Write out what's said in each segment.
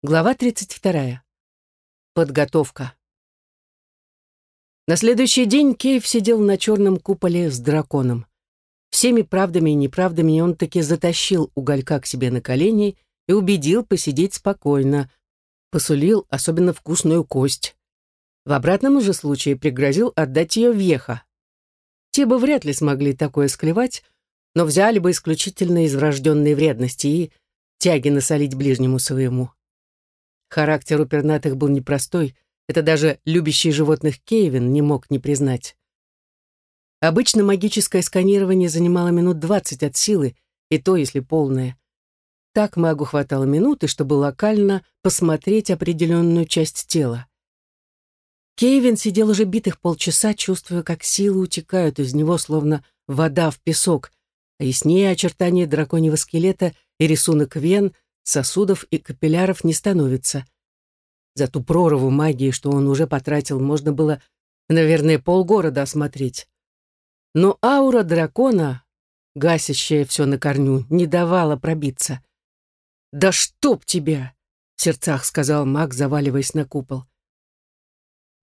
Глава 32. Подготовка. На следующий день Кейв сидел на черном куполе с драконом. Всеми правдами и неправдами он таки затащил уголька к себе на колени и убедил посидеть спокойно, посулил особенно вкусную кость. В обратном же случае пригрозил отдать ее Веха. Те бы вряд ли смогли такое склевать, но взяли бы исключительно из врожденной вредности и тяги насолить ближнему своему. Характер у пернатых был непростой, это даже любящий животных Кейвин не мог не признать. Обычно магическое сканирование занимало минут двадцать от силы, и то, если полное. Так магу хватало минуты, чтобы локально посмотреть определенную часть тела. Кейвин сидел уже битых полчаса, чувствуя, как силы утекают из него, словно вода в песок, а яснее очертания драконьего скелета и рисунок вен — сосудов и капилляров не становится. За ту прорву магии, что он уже потратил, можно было, наверное, полгорода осмотреть. Но аура дракона, гасящая все на корню, не давала пробиться. «Да чтоб тебя!» — в сердцах сказал маг, заваливаясь на купол.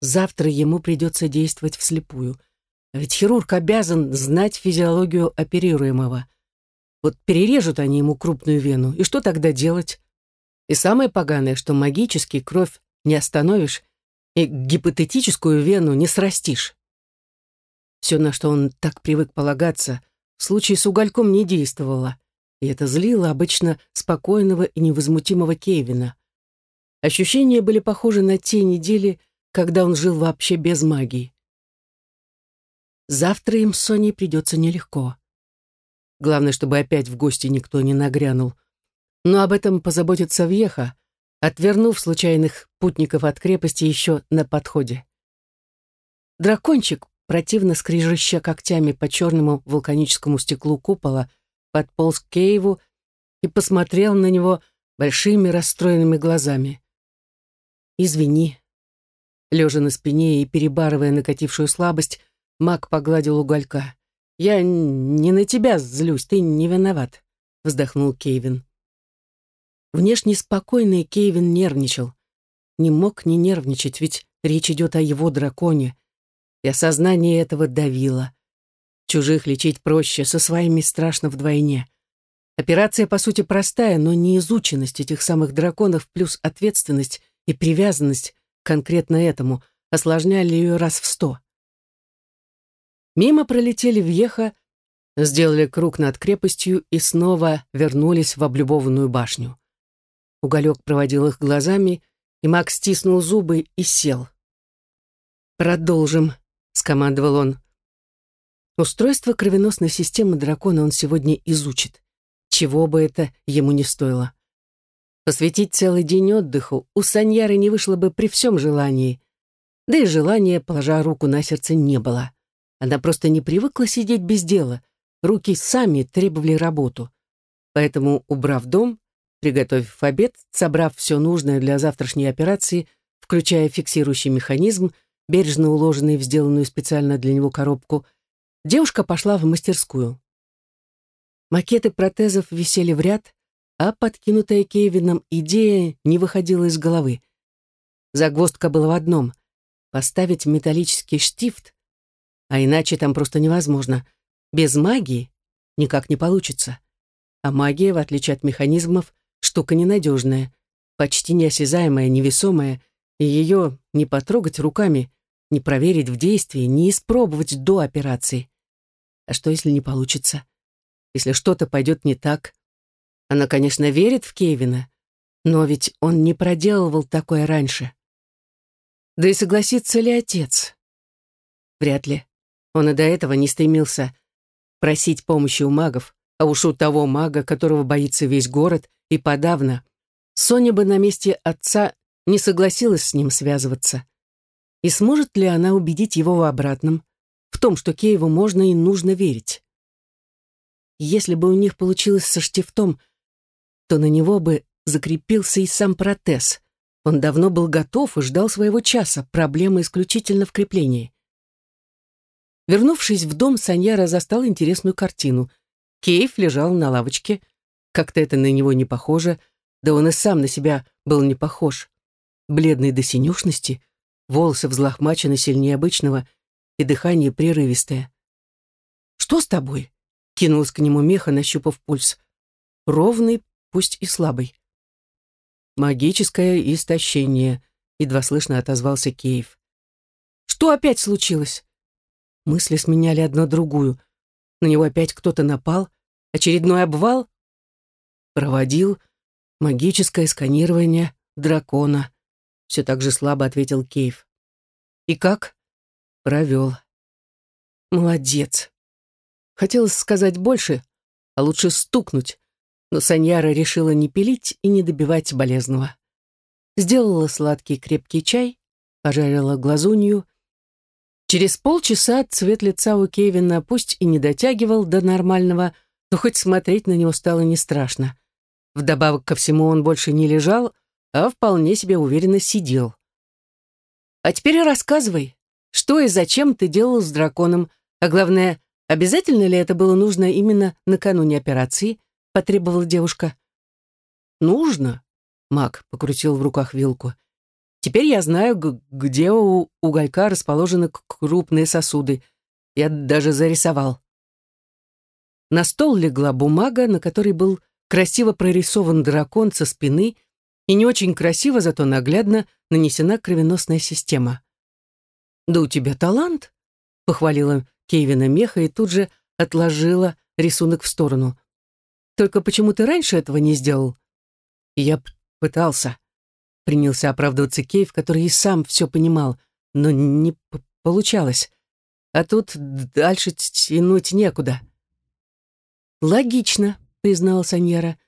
Завтра ему придется действовать вслепую. Ведь хирург обязан знать физиологию оперируемого. Вот перережут они ему крупную вену, и что тогда делать? И самое поганое, что магически кровь не остановишь и гипотетическую вену не срастишь. Все, на что он так привык полагаться, в случае с угольком не действовало, и это злило обычно спокойного и невозмутимого Кевина. Ощущения были похожи на те недели, когда он жил вообще без магии. Завтра им с Соней придется нелегко. Главное, чтобы опять в гости никто не нагрянул. Но об этом позаботится Вьеха, отвернув случайных путников от крепости еще на подходе. Дракончик, противно скрежеща когтями по черному вулканическому стеклу купола, подполз к Кейву и посмотрел на него большими расстроенными глазами. «Извини». Лежа на спине и перебарывая накатившую слабость, маг погладил уголька. «Я не на тебя злюсь, ты не виноват», — вздохнул Кейвин. Внешне спокойный Кейвин нервничал. Не мог не нервничать, ведь речь идет о его драконе. И осознание этого давило. Чужих лечить проще, со своими страшно вдвойне. Операция, по сути, простая, но неизученность этих самых драконов плюс ответственность и привязанность конкретно этому осложняли ее раз в сто. Мимо пролетели Вьеха, сделали круг над крепостью и снова вернулись в облюбованную башню. Уголек проводил их глазами, и Мак стиснул зубы и сел. «Продолжим», — скомандовал он. Устройство кровеносной системы дракона он сегодня изучит, чего бы это ему не стоило. Посвятить целый день отдыху у Саньяры не вышло бы при всем желании, да и желания, положа руку на сердце, не было. Она просто не привыкла сидеть без дела. Руки сами требовали работу. Поэтому, убрав дом, приготовив обед, собрав все нужное для завтрашней операции, включая фиксирующий механизм, бережно уложенный в сделанную специально для него коробку, девушка пошла в мастерскую. Макеты протезов висели в ряд, а подкинутая Кевином идея не выходила из головы. Загвоздка была в одном — поставить металлический штифт а иначе там просто невозможно. Без магии никак не получится. А магия, в отличие от механизмов, штука ненадежная, почти неосязаемая, невесомая, и ее не потрогать руками, не проверить в действии, не испробовать до операции. А что, если не получится? Если что-то пойдет не так? Она, конечно, верит в Кевина, но ведь он не проделывал такое раньше. Да и согласится ли отец? Вряд ли. Он и до этого не стремился просить помощи у магов, а уж у того мага, которого боится весь город, и подавно. Соня бы на месте отца не согласилась с ним связываться. И сможет ли она убедить его в обратном, в том, что Кееву можно и нужно верить? Если бы у них получилось со штифтом, то на него бы закрепился и сам протез. Он давно был готов и ждал своего часа, проблема исключительно в креплении. Вернувшись в дом, Саньяра застал интересную картину. Кейф лежал на лавочке. Как-то это на него не похоже. Да он и сам на себя был не похож. Бледный до синюшности, волосы взлохмачены сильнее обычного и дыхание прерывистое. «Что с тобой?» — кинулась к нему меха, нащупав пульс. Ровный, пусть и слабый. «Магическое истощение», — едва слышно отозвался Кейв. «Что опять случилось?» Мысли сменяли одно другую. На него опять кто-то напал. Очередной обвал? Проводил магическое сканирование дракона. Все так же слабо ответил Кейв. И как? Провел. Молодец. Хотелось сказать больше, а лучше стукнуть, но Саньяра решила не пилить и не добивать болезного. Сделала сладкий крепкий чай, пожарила глазунью Через полчаса цвет лица у Кевина пусть и не дотягивал до нормального, но хоть смотреть на него стало не страшно. Вдобавок ко всему он больше не лежал, а вполне себе уверенно сидел. «А теперь рассказывай, что и зачем ты делал с драконом, а главное, обязательно ли это было нужно именно накануне операции?» — потребовала девушка. «Нужно», — маг покрутил в руках вилку. Теперь я знаю, где у уголька расположены крупные сосуды. Я даже зарисовал. На стол легла бумага, на которой был красиво прорисован дракон со спины и не очень красиво, зато наглядно нанесена кровеносная система. «Да у тебя талант», — похвалила Кевина Меха и тут же отложила рисунок в сторону. «Только почему ты раньше этого не сделал?» «Я пытался», Принялся оправдываться Кейв, который и сам все понимал, но не получалось. А тут дальше тянуть некуда. «Логично», — признала Саньяра.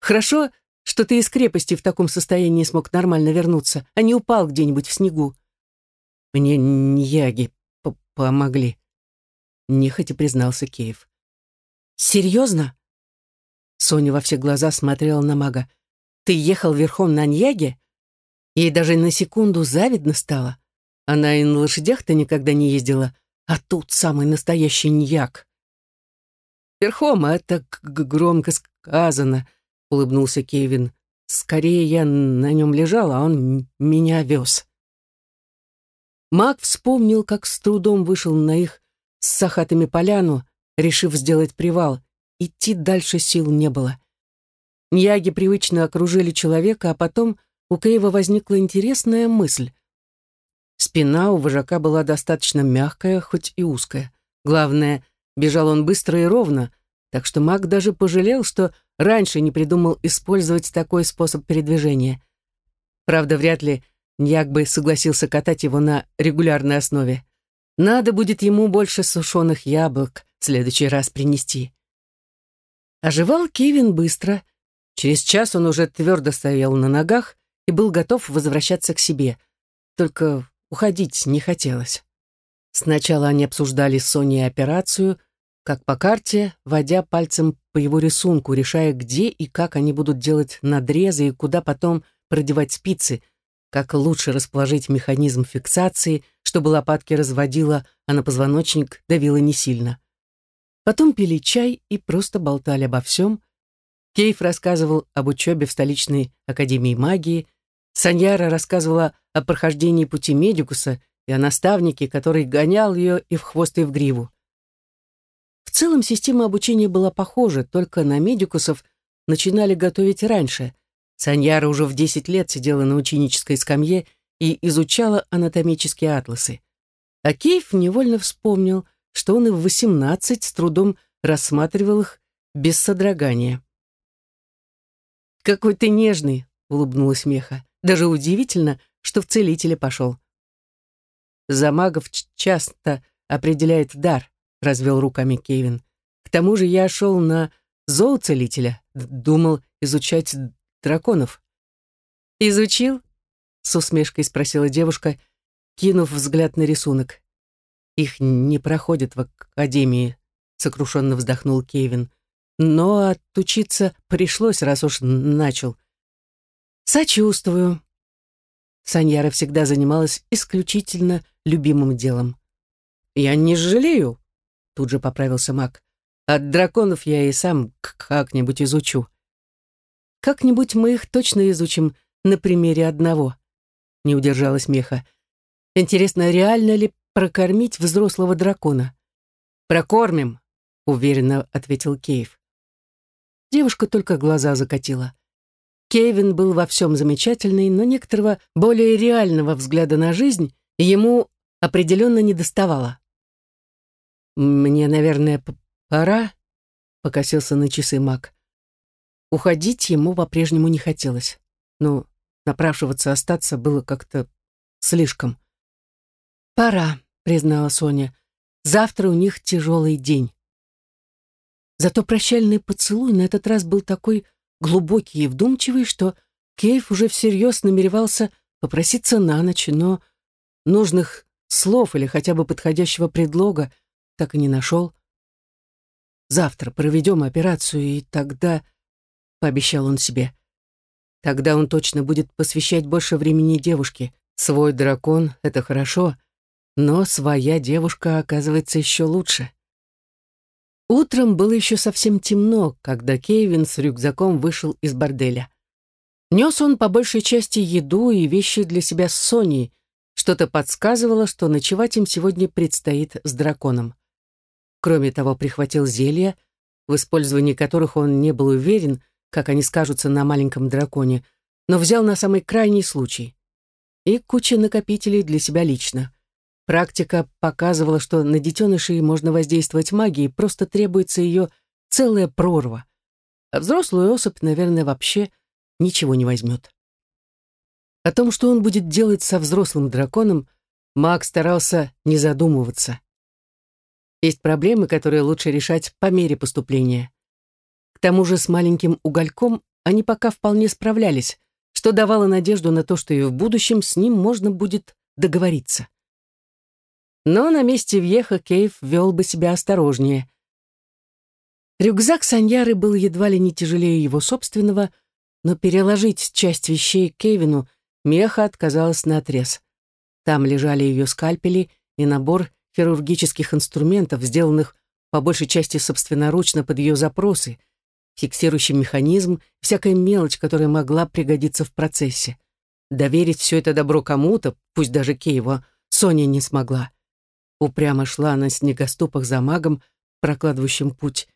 «Хорошо, что ты из крепости в таком состоянии смог нормально вернуться, а не упал где-нибудь в снегу». «Мне ньяги помогли», — нехотя признался Кейв. «Серьезно?» Соня во все глаза смотрела на мага. «Ты ехал верхом на Ньяге?» Ей даже на секунду завидно стало. Она и на лошадях-то никогда не ездила, а тут самый настоящий ньяк. «Верхом, а это громко сказано», — улыбнулся Кевин. «Скорее я на нем лежал, а он меня вез». Маг вспомнил, как с трудом вышел на их с сахатыми поляну, решив сделать привал. Идти дальше сил не было. Ньяги привычно окружили человека, а потом у Кейва возникла интересная мысль. Спина у вожака была достаточно мягкая, хоть и узкая. Главное, бежал он быстро и ровно, так что маг даже пожалел, что раньше не придумал использовать такой способ передвижения. Правда, вряд ли Ньяк бы согласился катать его на регулярной основе. Надо будет ему больше сушеных яблок в следующий раз принести. Оживал Кевин быстро. Через час он уже твердо стоял на ногах и был готов возвращаться к себе. Только уходить не хотелось. Сначала они обсуждали с Соней операцию, как по карте, водя пальцем по его рисунку, решая, где и как они будут делать надрезы и куда потом продевать спицы, как лучше расположить механизм фиксации, чтобы лопатки разводило, а на позвоночник давило не сильно. Потом пили чай и просто болтали обо всем. Кейф рассказывал об учебе в столичной академии магии, Саньяра рассказывала о прохождении пути Медикуса и о наставнике, который гонял ее и в хвост, и в гриву. В целом система обучения была похожа, только на медикусов начинали готовить раньше. Саньяра уже в 10 лет сидела на ученической скамье и изучала анатомические атласы. А Кейф невольно вспомнил, что он и в 18 с трудом рассматривал их без содрогания. «Какой ты нежный!» — улыбнулась Меха. Даже удивительно, что в целителя пошел. За магов часто определяет дар, развел руками Кевин. К тому же я шел на зооцелителя, думал изучать драконов. Изучил? С усмешкой спросила девушка, кинув взгляд на рисунок. Их не проходят в академии, сокрушенно вздохнул Кевин. Но отучиться пришлось, раз уж начал. «Сочувствую». Саньяра всегда занималась исключительно любимым делом. «Я не жалею», — тут же поправился маг. «От драконов я и сам как-нибудь изучу». Как-нибудь мы их точно изучим на примере одного. Не удержалась Меха. Интересно, реально ли прокормить взрослого дракона? Прокормим, уверенно ответил Кейв. Девушка только глаза закатила. Кевин был во всем замечательный, но некоторого более реального взгляда на жизнь ему определенно не доставало. «Мне, наверное, пора», — покосился на часы маг. Уходить ему по-прежнему не хотелось, но напрашиваться остаться было как-то слишком. «Пора», — признала Соня. «Завтра у них тяжелый день». Зато прощальный поцелуй на этот раз был такой глубокий и вдумчивый, что Кейв уже всерьез намеревался попроситься на ночь, но нужных слов или хотя бы подходящего предлога так и не нашел. «Завтра проведем операцию, и тогда...» — пообещал он себе. «Тогда он точно будет посвящать больше времени девушке. Свой дракон — это хорошо, но своя девушка оказывается еще лучше». Утром было еще совсем темно, когда Кевин с рюкзаком вышел из борделя. Нес он по большей части еду и вещи для себя с Соней. Что-то подсказывало, что ночевать им сегодня предстоит с драконом. Кроме того, прихватил зелья, в использовании которых он не был уверен, как они скажутся на маленьком драконе, но взял на самый крайний случай. И куча накопителей для себя лично. Практика показывала, что на детенышей можно воздействовать магией, просто требуется ее целая прорва. А взрослую особь, наверное, вообще ничего не возьмет. О том, что он будет делать со взрослым драконом, маг старался не задумываться. Есть проблемы, которые лучше решать по мере поступления. К тому же с маленьким угольком они пока вполне справлялись, что давало надежду на то, что и в будущем с ним можно будет договориться. Но на месте Вьеха Кейв вел бы себя осторожнее. Рюкзак Саньяры был едва ли не тяжелее его собственного, но переложить часть вещей Кевину Меха отказалась наотрез. Там лежали ее скальпели и набор хирургических инструментов, сделанных по большей части собственноручно под ее запросы, фиксирующий механизм, всякая мелочь, которая могла пригодиться в процессе. Доверить все это добро кому-то, пусть даже Киеву, Соня не смогла. Упрямо шла на снегоступах за магом, прокладывающим путь.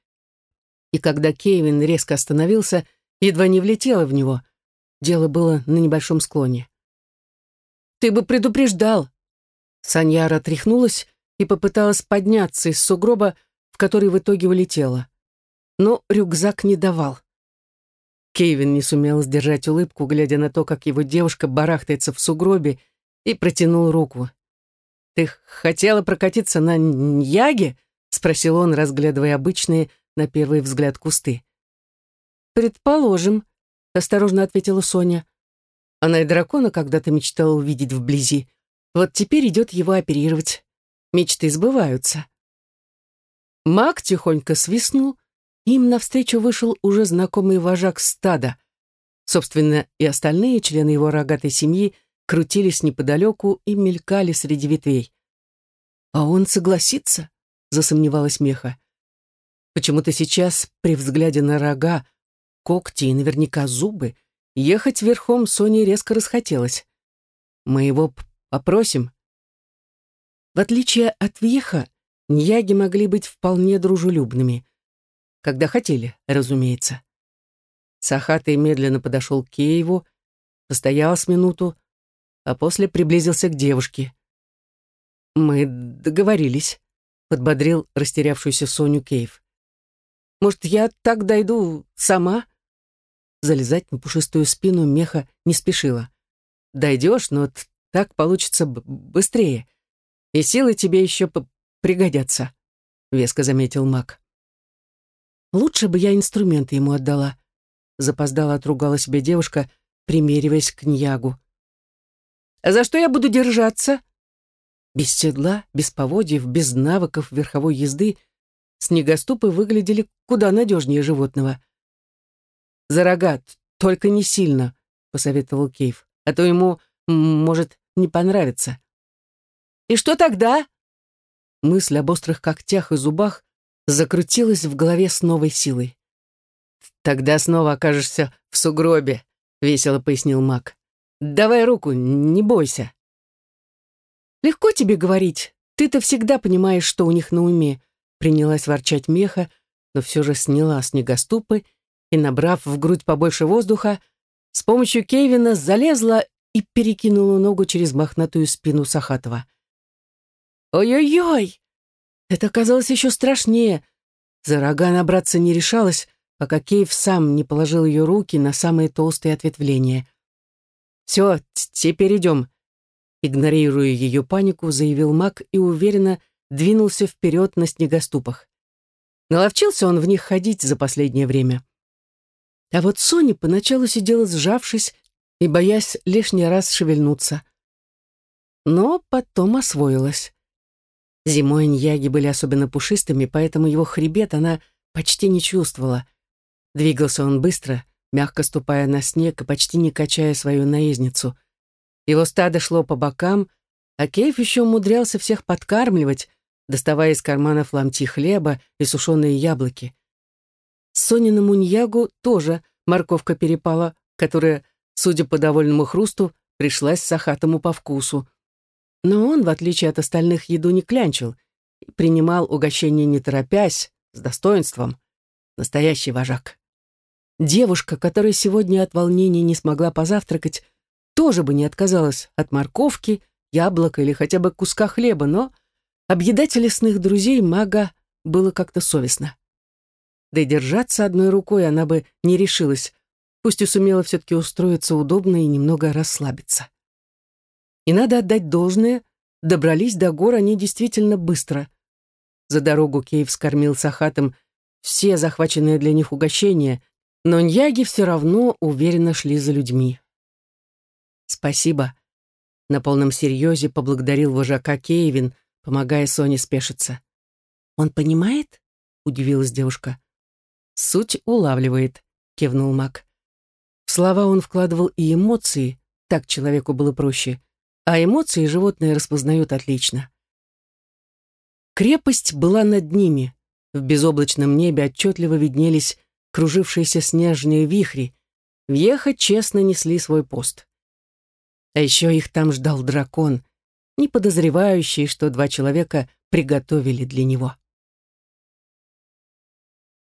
И когда Кевин резко остановился, едва не влетела в него. Дело было на небольшом склоне. «Ты бы предупреждал!» Саньяра тряхнулась и попыталась подняться из сугроба, в который в итоге улетела. Но рюкзак не давал. Кевин не сумел сдержать улыбку, глядя на то, как его девушка барахтается в сугробе, и протянул руку. «Ты хотела прокатиться на Ньяге?» — спросил он, разглядывая обычные, на первый взгляд, кусты. «Предположим», — осторожно ответила Соня. Она и дракона когда-то мечтала увидеть вблизи. Вот теперь идет его оперировать. Мечты сбываются. Маг тихонько свистнул, им навстречу вышел уже знакомый вожак стада. Собственно, и остальные члены его рогатой семьи крутились неподалеку и мелькали среди ветвей. «А он согласится?» — засомневалась Меха. Почему-то сейчас, при взгляде на рога, когти и наверняка зубы, ехать верхом Соне резко расхотелось. «Мы его попросим». В отличие от Вьеха, ньяги могли быть вполне дружелюбными. Когда хотели, разумеется. Сахатый медленно подошел к Киеву, постоял с минуту, а после приблизился к девушке. «Мы договорились», — подбодрил растерявшуюся Соню Кейв. «Может, я так дойду сама?» Залезать на пушистую спину меха не спешила. «Дойдешь, но так получится быстрее. И силы тебе еще пригодятся», — веско заметил маг. «Лучше бы я инструменты ему отдала», — запоздала отругала себе девушка, примериваясь к Ньягу. За что я буду держаться? Без седла, без поводьев, без навыков верховой езды снегоступы выглядели куда надежнее животного. «За рога, только не сильно», — посоветовал Кейв, «а то ему, может, не понравится». «И что тогда?» Мысль об острых когтях и зубах закрутилась в голове с новой силой. тогда снова окажешься в сугробе», — весело пояснил Мак. «Давай руку, не бойся». «Легко тебе говорить. Ты-то всегда понимаешь, что у них на уме», — принялась ворчать меха, но все же сняла снегоступы и, набрав в грудь побольше воздуха, с помощью Кевина залезла и перекинула ногу через мохнатую спину Сахатова. «Ой-ой-ой!» Это оказалось еще страшнее. За рога набраться не решалась, пока Кейв сам не положил ее руки на самые толстые ответвления. «Все, теперь идем», — игнорируя ее панику, заявил маг и уверенно двинулся вперед на снегоступах. Наловчился он в них ходить за последнее время. А вот Соня поначалу сидела сжавшись и боясь лишний раз шевельнуться. Но потом освоилась. Зимой ньяги были особенно пушистыми, поэтому его хребет она почти не чувствовала. Двигался он быстро, мягко ступая на снег и почти не качая свою наездницу. Его стадо шло по бокам, а Кейв еще умудрялся всех подкармливать, доставая из карманов ломти хлеба и сушеные яблоки. Сониному ньягу тоже морковка перепала, которая, судя по довольному хрусту, пришлась Сахатому по вкусу. Но он, в отличие от остальных, еду не клянчил, принимал угощение не торопясь, с достоинством. Настоящий вожак. Девушка, которая сегодня от волнения не смогла позавтракать, тоже бы не отказалась от морковки, яблока или хотя бы куска хлеба, но объедать лесных друзей мага было как-то совестно. Да и держаться одной рукой она бы не решилась, пусть и сумела все-таки устроиться удобно и немного расслабиться. И надо отдать должное, добрались до гор они действительно быстро. За дорогу Кейв скормил Сахатом все захваченные для них угощения, но ньяги все равно уверенно шли за людьми. «Спасибо», — на полном серьезе поблагодарил вожака Кейвин, помогая Соне спешиться. «Он понимает?» — удивилась девушка. «Суть улавливает», — кивнул маг. В слова он вкладывал и эмоции, так человеку было проще — а эмоции животные распознают отлично. Крепость была над ними. В безоблачном небе отчетливо виднелись кружившиеся снежные вихри. Вьеха честно несли свой пост. А еще их там ждал дракон, не подозревающий, что два человека приготовили для него.